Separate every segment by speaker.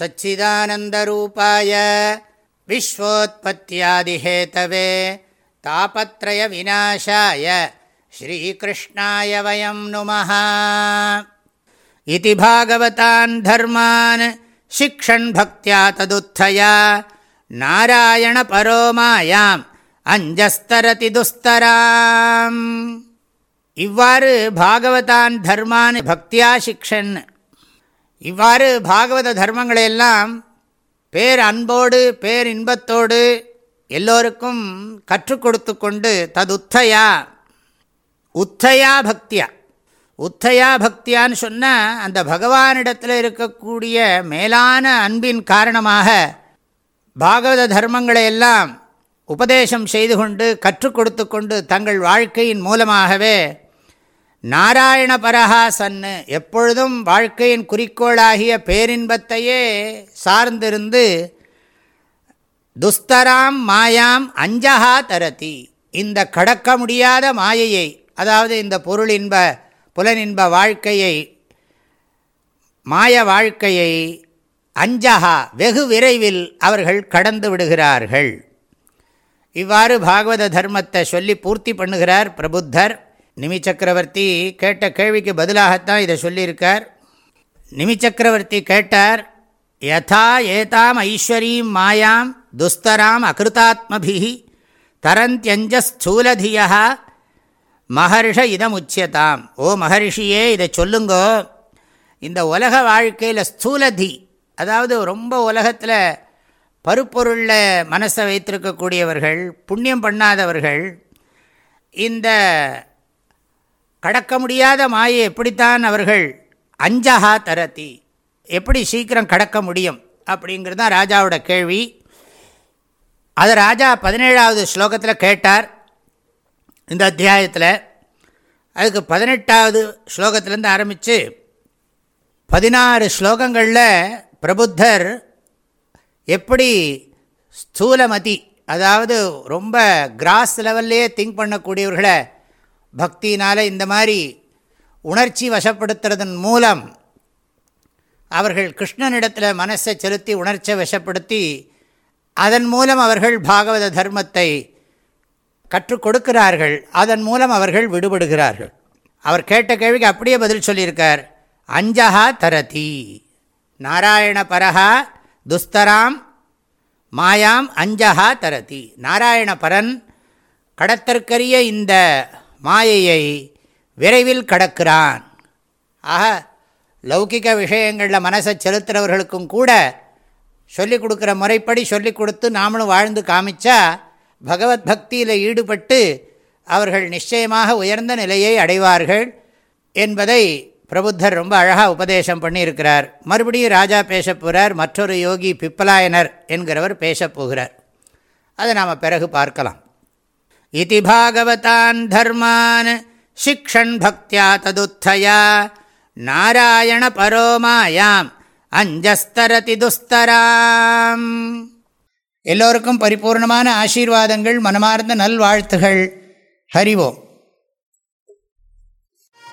Speaker 1: सच्चिदानन्दरूपाय विश्वोत्पत्त्यादिहेतवे तापत्रयविनाशाय श्रीकृष्णाय वयं नुमः इति भागवतान् धर्मान् शिक्षन् भक्त्या तदुत्थया नारायणपरो मायाम् அஞ்சஸ்தரதி துஸ்தராம் இவ்வாறு பாகவதான் தர்மான் பக்தியா சிக்ஷன் இவ்வாறு பாகவத தர்மங்களையெல்லாம் பேர் அன்போடு பேர் இன்பத்தோடு எல்லோருக்கும் கற்றுக் கொடுத்து கொண்டு ததுத்தையா உத்தையா பக்தியா. உத்தையா பக்தியான்னு சொன்னால் அந்த பகவானிடத்தில் இருக்கக்கூடிய மேலான அன்பின் காரணமாக பாகவத தர்மங்களை எல்லாம் உபதேசம் செய்து கொண்டு கற்றுக் கொடுத்து கொண்டு தங்கள் வாழ்க்கையின் மூலமாகவே நாராயண பரஹா சன்னு எப்பொழுதும் வாழ்க்கையின் குறிக்கோளாகிய பேரின்பத்தையே சார்ந்திருந்து துஸ்தராம் மாயாம் அஞ்சகா தரதி. இந்த கடக்க முடியாத மாயையை அதாவது இந்த பொருளின்ப புலனின்ப வாழ்க்கையை மாய வாழ்க்கையை அஞ்சகா வெகு விரைவில் அவர்கள் கடந்து விடுகிறார்கள். இவ்வாறு பாகவத தர்மத்தை சொல்லி பூர்த்தி பண்ணுகிறார் பிரபுத்தர். நிமி சக்கரவர்த்தி கேட்ட கேள்விக்கு பதிலாகத்தான் இதை சொல்லியிருக்கார். நிமி சக்கரவர்த்தி கேட்டார் யதா ஏதாம் ஐஸ்வரீம் மாயாம் துஸ்தராம் அகிருதாத்மபிஹி தரந்தியஞ்ச ஸ்தூலதியா மகர்ஷ இதம் உச்சியதாம் ஓ மகர்ஷியே இதை சொல்லுங்கோ. இந்த உலக வாழ்க்கையில் ஸ்தூலதி அதாவது ரொம்ப உலகத்தில் பருப்பொருளில் மனசை வைத்திருக்கக்கூடியவர்கள் புண்ணியம் பண்ணாதவர்கள் இந்த கடக்க முடியாத மாயை எப்படித்தான் அவர்கள் அஞ்சகா தரத்தி? எப்படி சீக்கிரம் கடக்க முடியும்? அப்படிங்கிறது தான் ராஜாவோட கேள்வி. அதை ராஜா பதினேழாவது ஸ்லோகத்தில் கேட்டார். இந்த அத்தியாயத்தில். அதுக்கு பதினெட்டாவது ஸ்லோகத்திலேருந்து ஆரம்பித்து பதினாறு ஸ்லோகங்களில் பிரபுத்தர் எப்படி ஸ்தூலமதி அதாவது ரொம்ப கிராஸ் லெவல்லையே திங்க் பண்ணக்கூடியவர்களை பக்தினால் இந்த மாதிரி உணர்ச்சி வசப்படுத்துறதன் மூலம் அவர்கள் கிருஷ்ணனிடத்தில் மனசை செலுத்தி உணர்ச்சியை வசப்படுத்தி அதன் மூலம் அவர்கள் பாகவத தர்மத்தை கற்றுக் கொடுக்கிறார்கள். அதன் மூலம் அவர்கள் விடுபடுகிறார்கள். அவர் கேட்ட கேள்விக்கு அப்படியே பதில் சொல்லியிருக்கார். அஞ்சகா தரதி. நாராயண பரஹா துஸ்தராம் மாயாம் அஞ்சகா தரதி. நாராயண பரன் கடத்தற்கரிய இந்த மாயையை விரைவில் கடக்கிறான். ஆக லௌகிக விஷயங்களில் மனசை செலுத்துகிறவர்களுக்கும் கூட சொல்லிக் கொடுக்குற முறைப்படி சொல்லிக் கொடுத்து நாமளும் வாழ்ந்து காமிச்சா பகவத் பக்தியில் ஈடுபட்டு அவர்கள் நிச்சயமாக உயர்ந்த நிலையை அடைவார்கள் என்பதை பிரபுத்தர் ரொம்ப அழகாக உபதேசம் பண்ணியிருக்கிறார். மறுபடியும் ராஜா பேச போகிறார் மற்றொரு யோகி பிப்பலாயனர் என்கிறவர் பேசப் போகிறார். அதை நாம் பிறகு பார்க்கலாம். இதி பாகவதான் தர்மான் சிக்ஷன் பக்தியா ததுத்தயா நாராயண பரோமாயாம் அஞ்சஸ்தரதி துஸ்தராம் எல்லோருக்கும் பரிபூர்ணமான ஆசீர்வாதங்கள் மனமார்ந்த நல்வாழ்த்துகள். ஹரிவோம்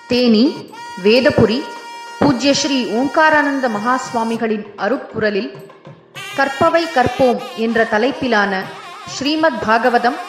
Speaker 2: தேனி வேதபுரி பூஜ்ய ஸ்ரீ ஓங்காரானந்த மகாஸ்வாமிகளின் அருப்புரலில் கற்பவை கற்போம் என்ற தலைப்பிலான ஸ்ரீமத் பாகவதம்